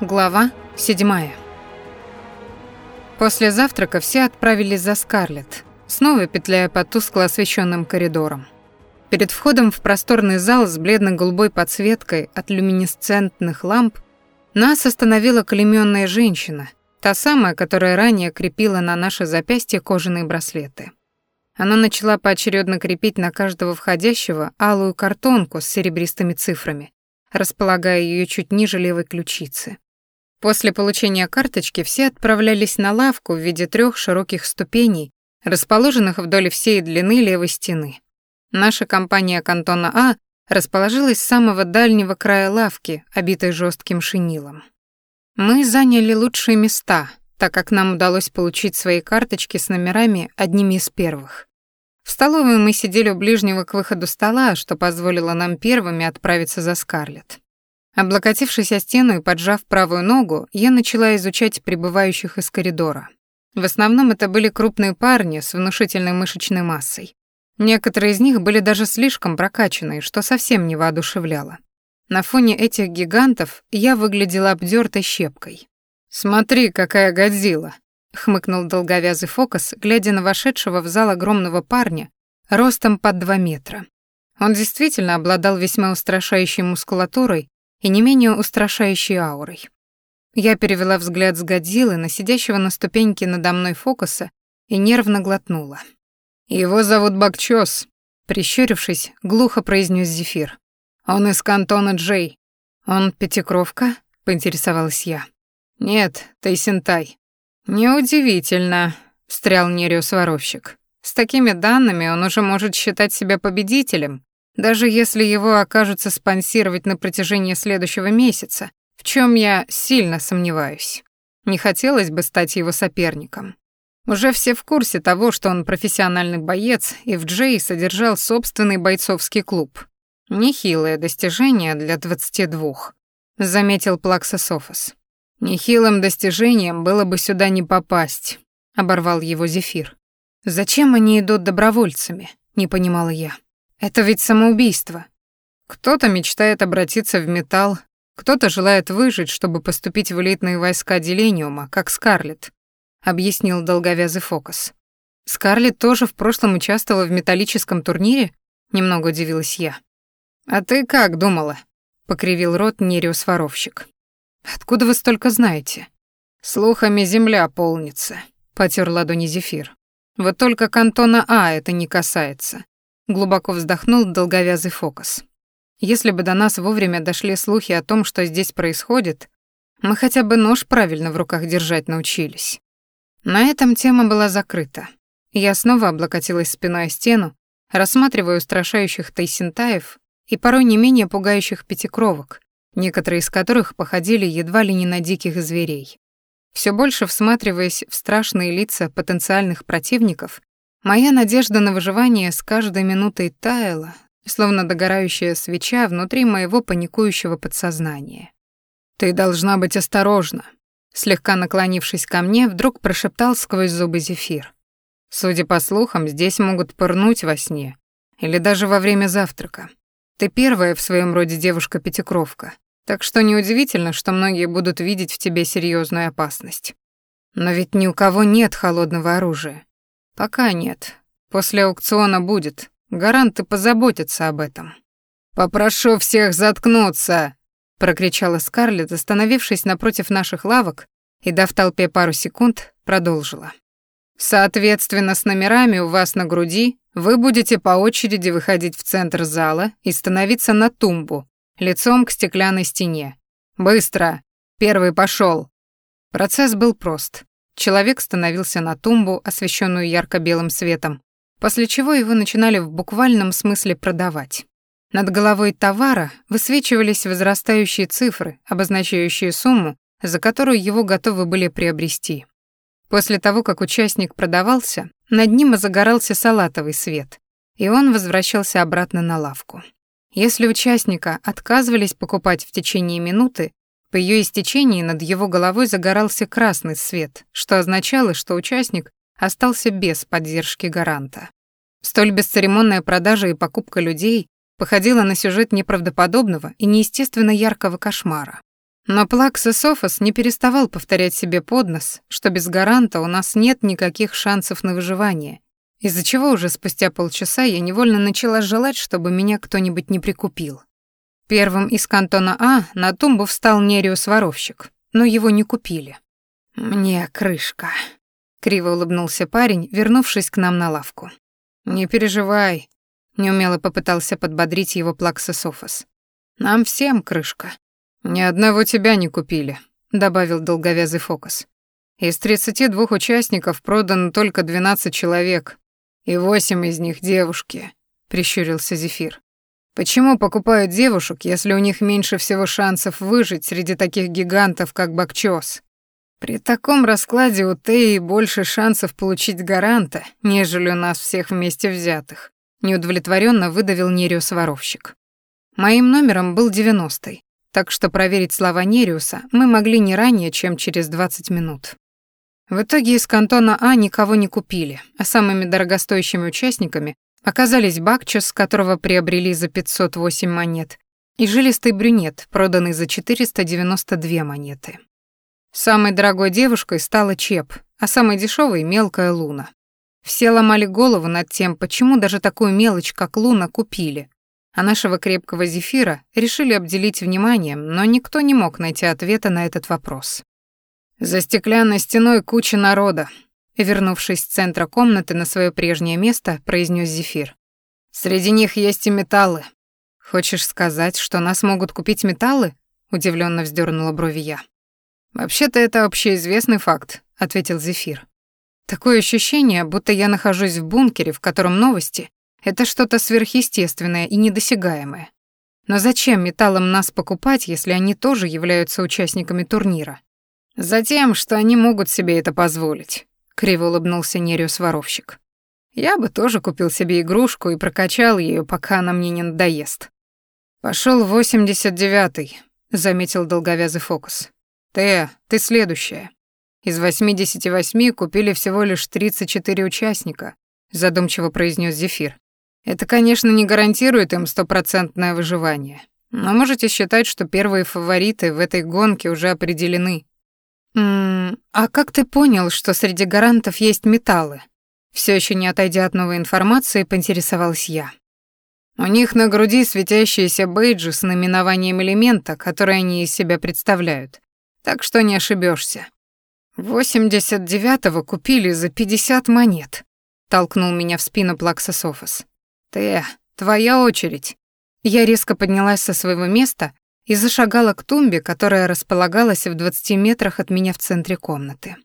Глава 7. После завтрака все отправились за Скарлетт, снова петляя по тускло освещенным коридорам. Перед входом в просторный зал с бледно-голубой подсветкой от люминесцентных ламп нас остановила клеймённая женщина, та самая, которая ранее крепила на наши запястья кожаные браслеты. Она начала поочередно крепить на каждого входящего алую картонку с серебристыми цифрами, располагая ее чуть ниже левой ключицы. После получения карточки все отправлялись на лавку в виде трех широких ступеней, расположенных вдоль всей длины левой стены. Наша компания кантона А расположилась с самого дальнего края лавки, обитой жестким шинилом. Мы заняли лучшие места, так как нам удалось получить свои карточки с номерами одними из первых. В столовой мы сидели у ближнего к выходу стола, что позволило нам первыми отправиться за Скарлетт. Облокотившись о стену и поджав правую ногу, я начала изучать прибывающих из коридора. В основном это были крупные парни с внушительной мышечной массой. Некоторые из них были даже слишком прокачанные, что совсем не воодушевляло. На фоне этих гигантов я выглядела обдёртой щепкой. «Смотри, какая годзилла!» — хмыкнул долговязый фокус, глядя на вошедшего в зал огромного парня ростом под два метра. Он действительно обладал весьма устрашающей мускулатурой и не менее устрашающей аурой. Я перевела взгляд с Годзиллы на сидящего на ступеньке надо мной фокуса и нервно глотнула. «Его зовут Бакчос», — прищурившись, глухо произнес Зефир. «Он из кантона Джей». «Он пятикровка?» — поинтересовалась я. «Нет, Тайсентай». «Неудивительно», — встрял Нериус-воровщик. «С такими данными он уже может считать себя победителем, даже если его окажутся спонсировать на протяжении следующего месяца, в чем я сильно сомневаюсь. Не хотелось бы стать его соперником. Уже все в курсе того, что он профессиональный боец и в Джей содержал собственный бойцовский клуб. Нехилое достижение для 22, заметил Плакса Софос. Нехилым достижением было бы сюда не попасть, оборвал его Зефир. Зачем они идут добровольцами? не понимала я. Это ведь самоубийство. Кто-то мечтает обратиться в металл, кто-то желает выжить, чтобы поступить в элитные войска Делениума, как Скарлетт, объяснил долговязый Фокус. Скарлетт тоже в прошлом участвовала в металлическом турнире? Немного удивилась я. А ты как думала? покривил рот Нериус воровщик. Откуда вы столько знаете? Слухами земля полнится, потер ладони Зефир. Вот только кантона А это не касается. Глубоко вздохнул долговязый фокус. Если бы до нас вовремя дошли слухи о том, что здесь происходит, мы хотя бы нож правильно в руках держать научились. На этом тема была закрыта. Я снова облокотилась спиной о стену, рассматривая устрашающих тайсентаев и порой не менее пугающих пятикровок, некоторые из которых походили едва ли не на диких зверей. Все больше всматриваясь в страшные лица потенциальных противников, Моя надежда на выживание с каждой минутой таяла, словно догорающая свеча внутри моего паникующего подсознания. «Ты должна быть осторожна», — слегка наклонившись ко мне, вдруг прошептал сквозь зубы Зефир. «Судя по слухам, здесь могут пырнуть во сне или даже во время завтрака. Ты первая в своем роде девушка-пятикровка, так что неудивительно, что многие будут видеть в тебе серьезную опасность. Но ведь ни у кого нет холодного оружия. Пока нет. После аукциона будет. Гаранты позаботятся об этом. Попрошу всех заткнуться, прокричала Скарлетт, остановившись напротив наших лавок и дав толпе пару секунд, продолжила. Соответственно, с номерами у вас на груди вы будете по очереди выходить в центр зала и становиться на тумбу, лицом к стеклянной стене. Быстро. Первый пошел. Процесс был прост. Человек становился на тумбу, освещенную ярко-белым светом, после чего его начинали в буквальном смысле продавать. Над головой товара высвечивались возрастающие цифры, обозначающие сумму, за которую его готовы были приобрести. После того, как участник продавался, над ним загорался салатовый свет, и он возвращался обратно на лавку. Если участника отказывались покупать в течение минуты, по ее истечении над его головой загорался красный свет, что означало, что участник остался без поддержки гаранта. Столь бесцеремонная продажа и покупка людей походила на сюжет неправдоподобного и неестественно яркого кошмара. Но Плаксософос не переставал повторять себе под нос, что без гаранта у нас нет никаких шансов на выживание, из-за чего уже спустя полчаса я невольно начала желать, чтобы меня кто-нибудь не прикупил. Первым из кантона А на тумбу встал Нериус-воровщик, но его не купили. «Мне крышка», — криво улыбнулся парень, вернувшись к нам на лавку. «Не переживай», — неумело попытался подбодрить его Плаксософос. «Нам всем крышка». «Ни одного тебя не купили», — добавил долговязый фокус. «Из 32 участников продано только 12 человек, и восемь из них девушки», — прищурился Зефир. «Почему покупают девушек, если у них меньше всего шансов выжить среди таких гигантов, как Бакчос? При таком раскладе у Теи больше шансов получить гаранта, нежели у нас всех вместе взятых», — неудовлетворенно выдавил Нериус-воровщик. Моим номером был девяностый так что проверить слова Нериуса мы могли не ранее, чем через 20 минут. В итоге из кантона А никого не купили, а самыми дорогостоящими участниками оказались Бакчес, которого приобрели за 508 монет, и жилистый брюнет, проданный за 492 монеты. Самой дорогой девушкой стала Чеп, а самой дешевой — мелкая Луна. Все ломали голову над тем, почему даже такую мелочь, как Луна, купили, а нашего крепкого зефира решили обделить вниманием, но никто не мог найти ответа на этот вопрос. За стеклянной стеной куча народа, вернувшись с центра комнаты на свое прежнее место, произнес зефир. Среди них есть и металлы. Хочешь сказать, что нас могут купить металлы? удивленно вздернула брови я. Вообще-то это общеизвестный факт, ответил зефир. Такое ощущение, будто я нахожусь в бункере, в котором новости это что-то сверхъестественное и недосягаемое. Но зачем металлам нас покупать, если они тоже являются участниками турнира? Затем, что они могут себе это позволить, криво улыбнулся Нериус-воровщик. Я бы тоже купил себе игрушку и прокачал ее, пока она мне не надоест. Пошел восемьдесят девятый, заметил долговязый фокус. Ты, ты следующая. Из восьмидесяти восьми купили всего лишь тридцать четыре участника, задумчиво произнес Зефир. Это, конечно, не гарантирует им стопроцентное выживание, но можете считать, что первые фавориты в этой гонке уже определены. «М а как ты понял, что среди гарантов есть металлы?» Все еще не отойдя от новой информации, поинтересовалась я. У них на груди светящиеся бейджи с наименованием элемента, который они из себя представляют. Так что не ошибешься. «Восемьдесят девятого купили за пятьдесят монет», — толкнул меня в спину Плакса Софос. «Ты, твоя очередь». Я резко поднялась со своего места и зашагала к тумбе, которая располагалась в 20 метрах от меня в центре комнаты.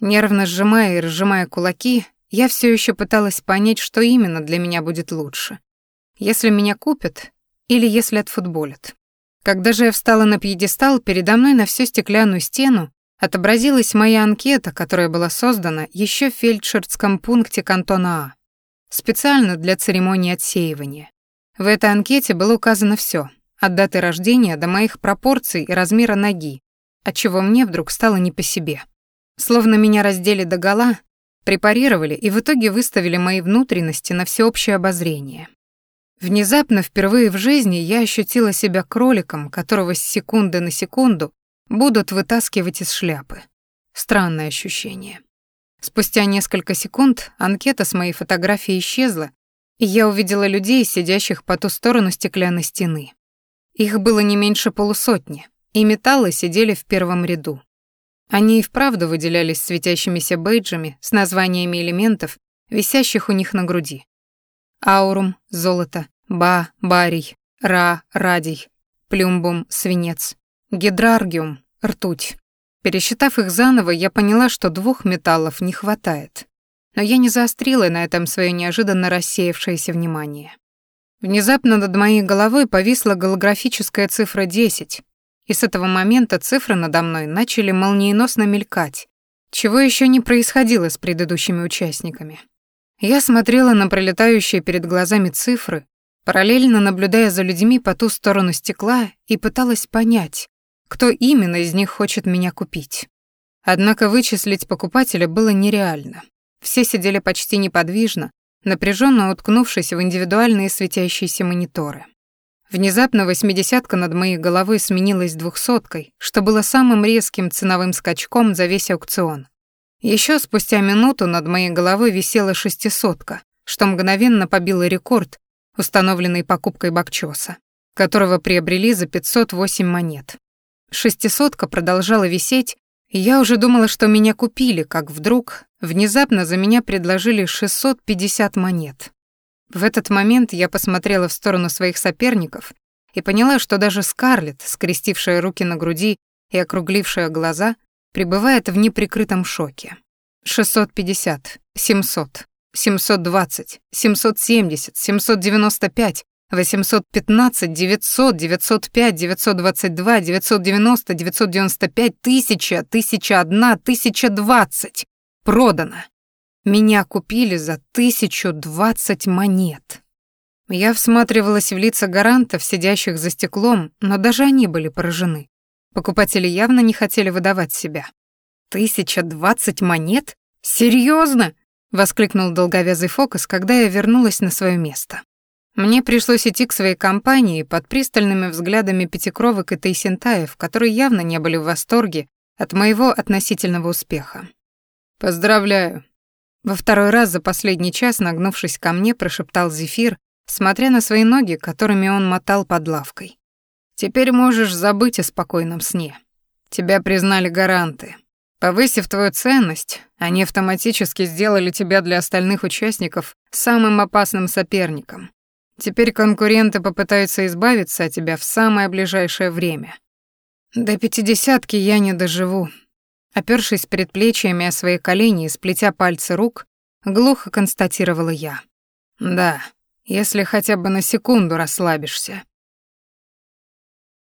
Нервно сжимая и разжимая кулаки, я все еще пыталась понять, что именно для меня будет лучше. Если меня купят или если отфутболят. Когда же я встала на пьедестал, передо мной на всю стеклянную стену отобразилась моя анкета, которая была создана еще в фельдшерском пункте кантона А специально для церемонии отсеивания. В этой анкете было указано все, от даты рождения до моих пропорций и размера ноги, отчего мне вдруг стало не по себе. Словно меня раздели догола, препарировали и в итоге выставили мои внутренности на всеобщее обозрение. Внезапно, впервые в жизни, я ощутила себя кроликом, которого с секунды на секунду будут вытаскивать из шляпы. Странное ощущение. Спустя несколько секунд анкета с моей фотографией исчезла, и я увидела людей, сидящих по ту сторону стеклянной стены. Их было не меньше полусотни, и металлы сидели в первом ряду. Они и вправду выделялись светящимися бейджами с названиями элементов, висящих у них на груди. Аурум — золото, ба — барий, ра — радий, плюмбум — свинец, гидраргиум — ртуть. Пересчитав их заново, я поняла, что двух металлов не хватает. Но я не заострила на этом свое неожиданно рассеявшееся внимание. Внезапно над моей головой повисла голографическая цифра 10, и с этого момента цифры надо мной начали молниеносно мелькать, чего еще не происходило с предыдущими участниками. Я смотрела на пролетающие перед глазами цифры, параллельно наблюдая за людьми по ту сторону стекла и пыталась понять, кто именно из них хочет меня купить. Однако вычислить покупателя было нереально. Все сидели почти неподвижно, напряженно уткнувшись в индивидуальные светящиеся мониторы. Внезапно восьмидесятка над моей головой сменилась двухсоткой, что было самым резким ценовым скачком за весь аукцион. Еще спустя минуту над моей головой висела шестисотка, что мгновенно побило рекорд, установленный покупкой Бакчоса, которого приобрели за 508 монет. Шестисотка продолжала висеть, и я уже думала, что меня купили, как вдруг внезапно за меня предложили 650 монет. В этот момент я посмотрела в сторону своих соперников и поняла, что даже Скарлетт, скрестившая руки на груди и округлившая глаза, пребывает в неприкрытом шоке. 650, 700, 720, 770, 795, 815, 900, 905, 922, 990, 995, 1000, 1001, 1020. Продано. Меня купили за 1020 монет. Я всматривалась в лица гарантов, сидящих за стеклом, но даже они были поражены. Покупатели явно не хотели выдавать себя. «Тысяча двадцать монет? Серьезно? воскликнул долговязый Фокус, когда я вернулась на свое место. Мне пришлось идти к своей компании под пристальными взглядами пятикровок и тайсентаев, которые явно не были в восторге от моего относительного успеха. «Поздравляю!» Во второй раз за последний час, нагнувшись ко мне, прошептал Зефир, смотря на свои ноги, которыми он мотал под лавкой. «Теперь можешь забыть о спокойном сне. Тебя признали гаранты. Повысив твою ценность, они автоматически сделали тебя для остальных участников самым опасным соперником. Теперь конкуренты попытаются избавиться от тебя в самое ближайшее время. До пятидесятки я не доживу. Опёршись предплечьями о свои колени и сплетя пальцы рук, глухо констатировала я. Да, если хотя бы на секунду расслабишься.